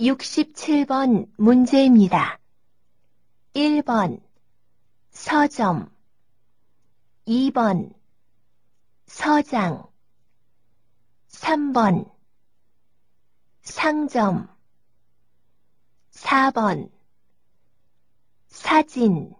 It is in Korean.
67번 문제입니다. 1번 서점 2번 서장 3번 상점 4번 사진